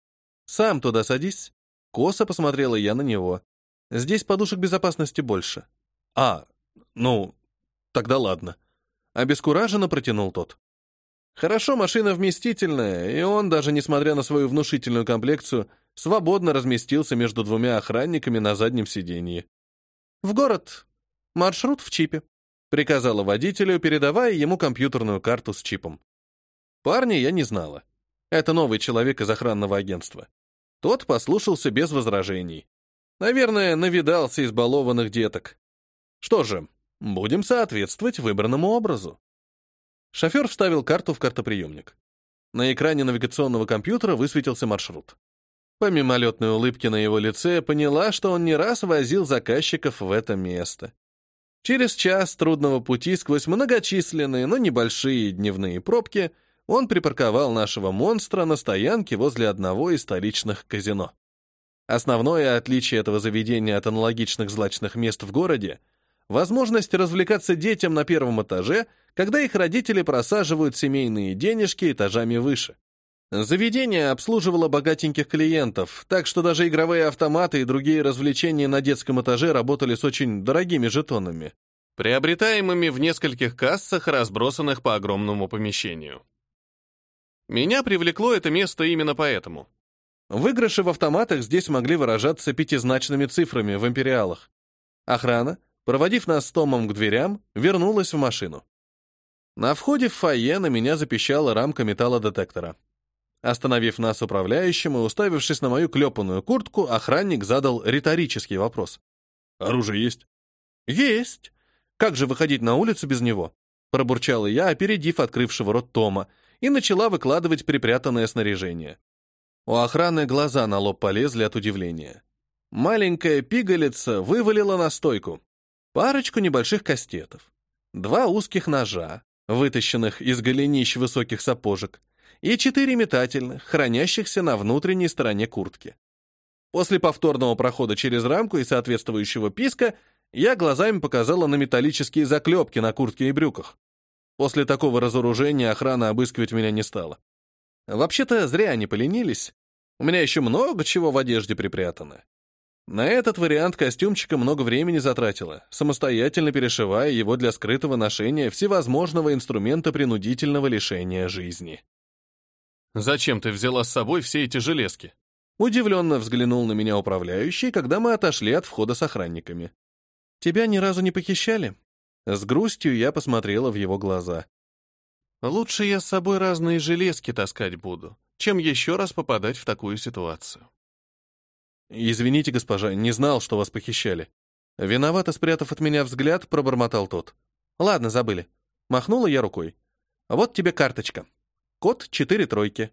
«Сам туда садись». Косо посмотрела я на него. «Здесь подушек безопасности больше». «А, ну, тогда ладно». Обескураженно протянул тот. Хорошо, машина вместительная, и он, даже несмотря на свою внушительную комплекцию, свободно разместился между двумя охранниками на заднем сиденье. «В город. Маршрут в чипе», — приказала водителю, передавая ему компьютерную карту с чипом. Парня я не знала. Это новый человек из охранного агентства. Тот послушался без возражений. Наверное, навидался избалованных деток. Что же, будем соответствовать выбранному образу. Шофер вставил карту в картоприемник. На экране навигационного компьютера высветился маршрут. По мимолетной улыбке на его лице поняла, что он не раз возил заказчиков в это место. Через час трудного пути сквозь многочисленные, но небольшие дневные пробки — он припарковал нашего монстра на стоянке возле одного из столичных казино. Основное отличие этого заведения от аналогичных злачных мест в городе — возможность развлекаться детям на первом этаже, когда их родители просаживают семейные денежки этажами выше. Заведение обслуживало богатеньких клиентов, так что даже игровые автоматы и другие развлечения на детском этаже работали с очень дорогими жетонами, приобретаемыми в нескольких кассах, разбросанных по огромному помещению. Меня привлекло это место именно поэтому. Выигрыши в автоматах здесь могли выражаться пятизначными цифрами в империалах. Охрана, проводив нас с Томом к дверям, вернулась в машину. На входе в фойе на меня запищала рамка металлодетектора. Остановив нас управляющим и уставившись на мою клепанную куртку, охранник задал риторический вопрос. «Оружие есть?» «Есть. Как же выходить на улицу без него?» Пробурчала я, опередив открывшего рот Тома, и начала выкладывать припрятанное снаряжение. У охраны глаза на лоб полезли от удивления. Маленькая пигалица вывалила на стойку парочку небольших кастетов, два узких ножа, вытащенных из голенищ высоких сапожек, и четыре метательных, хранящихся на внутренней стороне куртки. После повторного прохода через рамку и соответствующего писка я глазами показала на металлические заклепки на куртке и брюках. После такого разоружения охрана обыскивать меня не стала. Вообще-то зря они поленились. У меня еще много чего в одежде припрятано. На этот вариант костюмчика много времени затратила, самостоятельно перешивая его для скрытого ношения всевозможного инструмента принудительного лишения жизни. «Зачем ты взяла с собой все эти железки?» Удивленно взглянул на меня управляющий, когда мы отошли от входа с охранниками. «Тебя ни разу не похищали?» С грустью я посмотрела в его глаза. «Лучше я с собой разные железки таскать буду, чем еще раз попадать в такую ситуацию». «Извините, госпожа, не знал, что вас похищали». Виновато спрятав от меня взгляд, пробормотал тот. «Ладно, забыли». Махнула я рукой. «Вот тебе карточка. Код четыре тройки.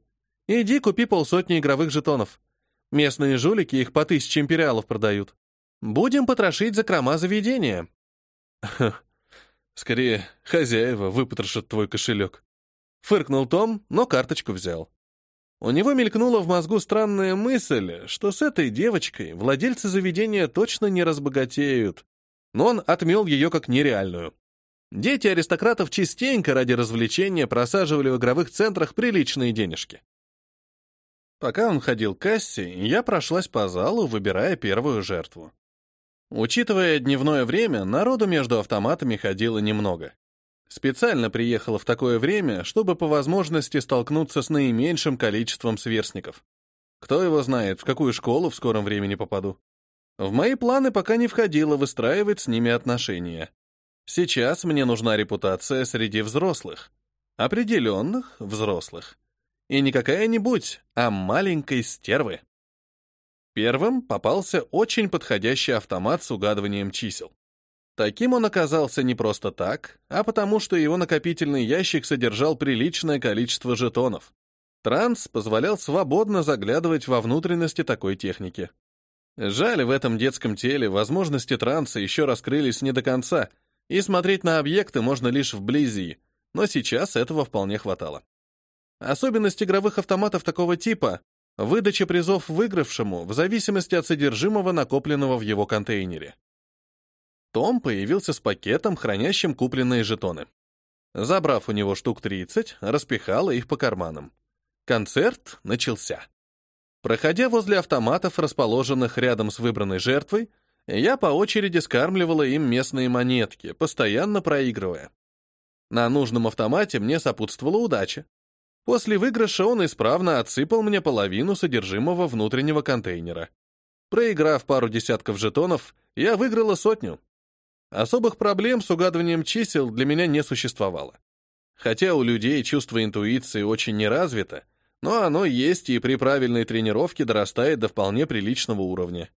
Иди купи полсотни игровых жетонов. Местные жулики их по тысяче империалов продают. Будем потрошить закрома заведения. Скорее, хозяева выпотрошат твой кошелек. Фыркнул Том, но карточку взял. У него мелькнула в мозгу странная мысль, что с этой девочкой владельцы заведения точно не разбогатеют, но он отмел ее как нереальную. Дети аристократов частенько ради развлечения просаживали в игровых центрах приличные денежки. Пока он ходил к кассе, я прошлась по залу, выбирая первую жертву. Учитывая дневное время, народу между автоматами ходило немного. Специально приехала в такое время, чтобы по возможности столкнуться с наименьшим количеством сверстников. Кто его знает, в какую школу в скором времени попаду. В мои планы пока не входило выстраивать с ними отношения. Сейчас мне нужна репутация среди взрослых. Определенных взрослых. И не какая-нибудь, а маленькой стервы. Первым попался очень подходящий автомат с угадыванием чисел. Таким он оказался не просто так, а потому что его накопительный ящик содержал приличное количество жетонов. Транс позволял свободно заглядывать во внутренности такой техники. Жаль, в этом детском теле возможности транса еще раскрылись не до конца, и смотреть на объекты можно лишь вблизи, но сейчас этого вполне хватало. Особенность игровых автоматов такого типа — выдача призов выигравшему в зависимости от содержимого, накопленного в его контейнере. Том появился с пакетом, хранящим купленные жетоны. Забрав у него штук 30, распихала их по карманам. Концерт начался. Проходя возле автоматов, расположенных рядом с выбранной жертвой, я по очереди скармливала им местные монетки, постоянно проигрывая. На нужном автомате мне сопутствовала удача. После выигрыша он исправно отсыпал мне половину содержимого внутреннего контейнера. Проиграв пару десятков жетонов, я выиграла сотню. Особых проблем с угадыванием чисел для меня не существовало. Хотя у людей чувство интуиции очень неразвито, но оно есть и при правильной тренировке дорастает до вполне приличного уровня.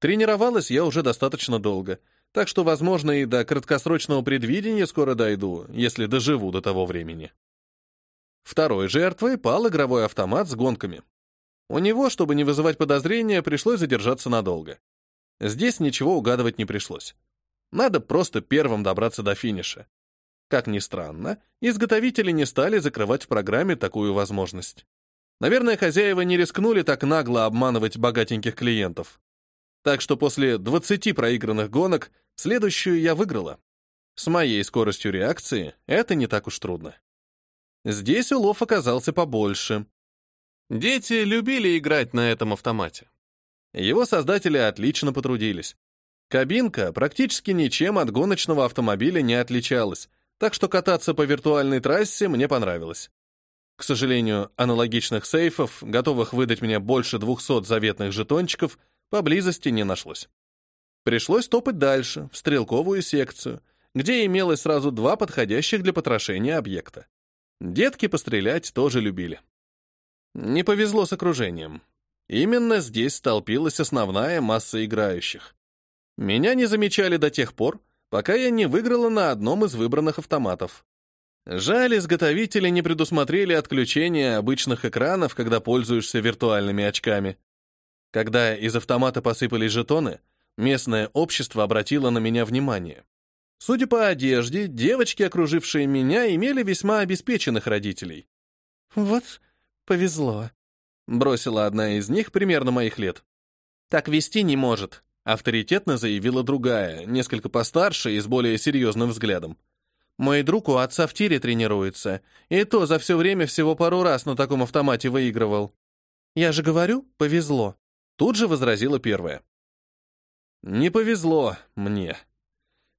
Тренировалась я уже достаточно долго, так что, возможно, и до краткосрочного предвидения скоро дойду, если доживу до того времени. Второй жертвой пал игровой автомат с гонками. У него, чтобы не вызывать подозрения, пришлось задержаться надолго. Здесь ничего угадывать не пришлось. Надо просто первым добраться до финиша. Как ни странно, изготовители не стали закрывать в программе такую возможность. Наверное, хозяева не рискнули так нагло обманывать богатеньких клиентов. Так что после 20 проигранных гонок следующую я выиграла. С моей скоростью реакции это не так уж трудно. Здесь улов оказался побольше. Дети любили играть на этом автомате. Его создатели отлично потрудились. Кабинка практически ничем от гоночного автомобиля не отличалась, так что кататься по виртуальной трассе мне понравилось. К сожалению, аналогичных сейфов, готовых выдать мне больше 200 заветных жетончиков, поблизости не нашлось. Пришлось топать дальше, в стрелковую секцию, где имелось сразу два подходящих для потрошения объекта. Детки пострелять тоже любили. Не повезло с окружением. Именно здесь столпилась основная масса играющих. Меня не замечали до тех пор, пока я не выиграла на одном из выбранных автоматов. Жаль, изготовители не предусмотрели отключение обычных экранов, когда пользуешься виртуальными очками. Когда из автомата посыпались жетоны, местное общество обратило на меня внимание. Судя по одежде, девочки, окружившие меня, имели весьма обеспеченных родителей. «Вот повезло», — бросила одна из них примерно моих лет. «Так вести не может», — авторитетно заявила другая, несколько постарше и с более серьезным взглядом. Мой друг у отца в тире тренируется, и то за все время всего пару раз на таком автомате выигрывал. Я же говорю, повезло. Тут же возразила первая. Не повезло мне.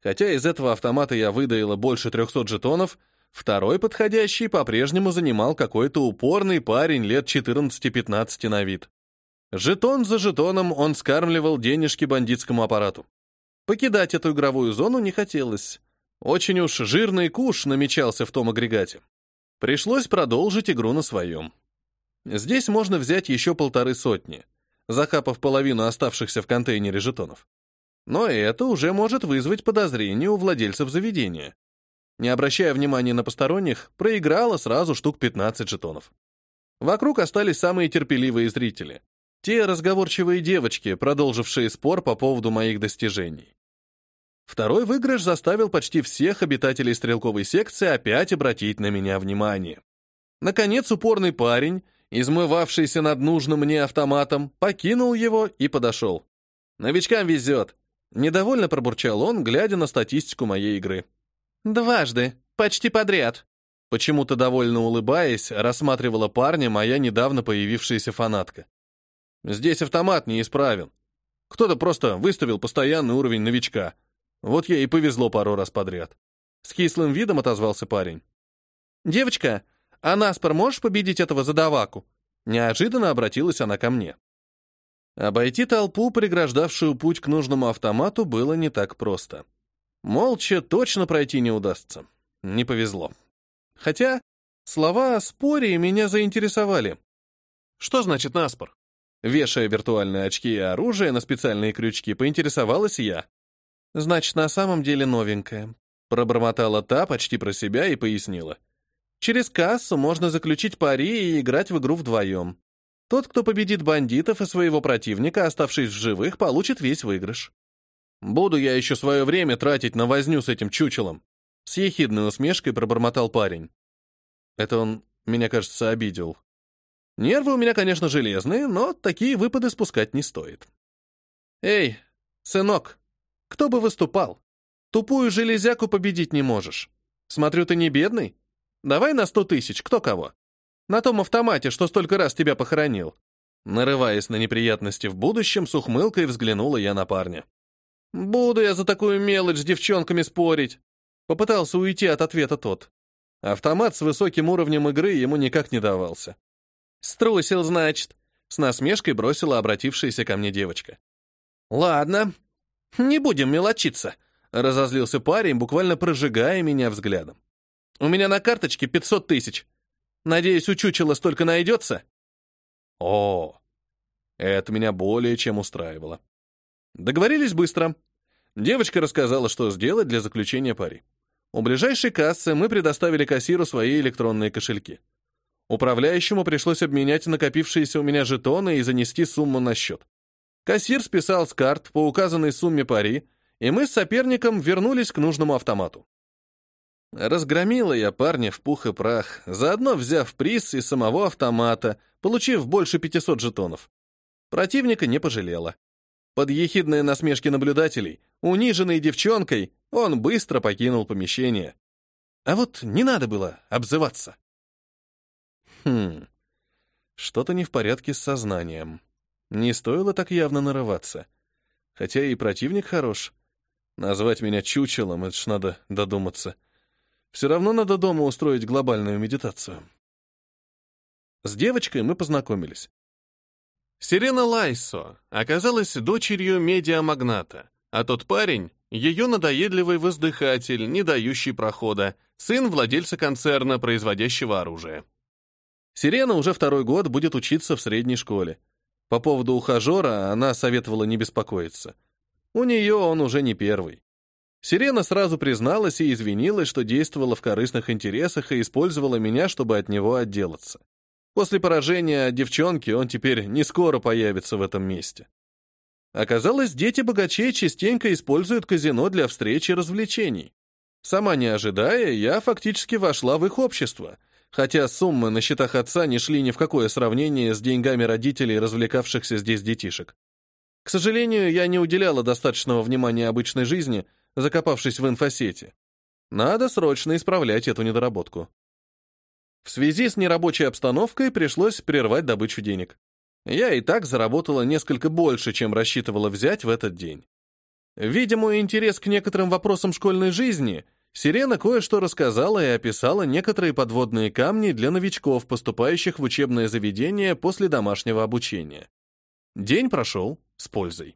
Хотя из этого автомата я выдаила больше 300 жетонов, второй подходящий по-прежнему занимал какой-то упорный парень лет 14-15 на вид. Жетон за жетоном он скармливал денежки бандитскому аппарату. Покидать эту игровую зону не хотелось. Очень уж жирный куш намечался в том агрегате. Пришлось продолжить игру на своем. Здесь можно взять еще полторы сотни, закапав половину оставшихся в контейнере жетонов. Но это уже может вызвать подозрение у владельцев заведения. Не обращая внимания на посторонних, проиграла сразу штук 15 жетонов. Вокруг остались самые терпеливые зрители. Те разговорчивые девочки, продолжившие спор по поводу моих достижений. Второй выигрыш заставил почти всех обитателей стрелковой секции опять обратить на меня внимание. Наконец упорный парень, измывавшийся над нужным мне автоматом, покинул его и подошел. «Новичкам везет!» Недовольно пробурчал он, глядя на статистику моей игры. «Дважды, почти подряд!» Почему-то довольно улыбаясь, рассматривала парня моя недавно появившаяся фанатка. «Здесь автомат неисправен. Кто-то просто выставил постоянный уровень новичка», вот ей и повезло пару раз подряд. С кислым видом отозвался парень. «Девочка, а наспор можешь победить этого задаваку?» Неожиданно обратилась она ко мне. Обойти толпу, преграждавшую путь к нужному автомату, было не так просто. Молча точно пройти не удастся. Не повезло. Хотя слова о споре меня заинтересовали. Что значит наспор? Вешая виртуальные очки и оружие на специальные крючки, поинтересовалась я. Значит, на самом деле новенькая. Пробормотала та почти про себя и пояснила. Через кассу можно заключить пари и играть в игру вдвоем. Тот, кто победит бандитов и своего противника, оставшись в живых, получит весь выигрыш. Буду я еще свое время тратить на возню с этим чучелом. С ехидной усмешкой пробормотал парень. Это он, меня кажется, обидел. Нервы у меня, конечно, железные, но такие выпады спускать не стоит. Эй, сынок, кто бы выступал? Тупую железяку победить не можешь. Смотрю, ты не бедный? Давай на сто тысяч, кто кого. На том автомате, что столько раз тебя похоронил. Нарываясь на неприятности в будущем, с ухмылкой взглянула я на парня. «Буду я за такую мелочь с девчонками спорить!» Попытался уйти от ответа тот. Автомат с высоким уровнем игры ему никак не давался. «Струсил, значит», — с насмешкой бросила обратившаяся ко мне девочка. «Ладно, «Не будем мелочиться», — разозлился парень, буквально прожигая меня взглядом. «У меня на карточке 500 тысяч. Надеюсь, у чучела столько найдется?» «О, это меня более чем устраивало». Договорились быстро. Девочка рассказала, что сделать для заключения пари. У ближайшей кассы мы предоставили кассиру свои электронные кошельки. Управляющему пришлось обменять накопившиеся у меня жетоны и занести сумму на счет. Кассир списал с карт по указанной сумме пари, и мы с соперником вернулись к нужному автомату. Разгромила я парня в пух и прах, заодно взяв приз из самого автомата, получив больше 500 жетонов. Противника не пожалела. Под ехидные насмешки наблюдателей, униженный девчонкой, он быстро покинул помещение. А вот не надо было обзываться. Хм, что-то не в порядке с сознанием. Не стоило так явно нарываться. Хотя и противник хорош. Назвать меня чучелом, это ж надо додуматься. Все равно надо дома устроить глобальную медитацию. С девочкой мы познакомились. Сирена Лайсо оказалась дочерью медиамагната, а тот парень — ее надоедливый воздыхатель, не дающий прохода, сын владельца концерна, производящего оружие. Сирена уже второй год будет учиться в средней школе. По поводу ухажера она советовала не беспокоиться. У нее он уже не первый. Сирена сразу призналась и извинилась, что действовала в корыстных интересах и использовала меня, чтобы от него отделаться. После поражения от девчонки он теперь не скоро появится в этом месте. Оказалось, дети богачей частенько используют казино для встреч и развлечений. Сама не ожидая, я фактически вошла в их общество, хотя суммы на счетах отца не шли ни в какое сравнение с деньгами родителей, развлекавшихся здесь детишек. К сожалению, я не уделяла достаточного внимания обычной жизни, закопавшись в инфосети. Надо срочно исправлять эту недоработку. В связи с нерабочей обстановкой пришлось прервать добычу денег. Я и так заработала несколько больше, чем рассчитывала взять в этот день. Видимо, интерес к некоторым вопросам школьной жизни Сирена кое-что рассказала и описала некоторые подводные камни для новичков, поступающих в учебное заведение после домашнего обучения. День прошел с пользой.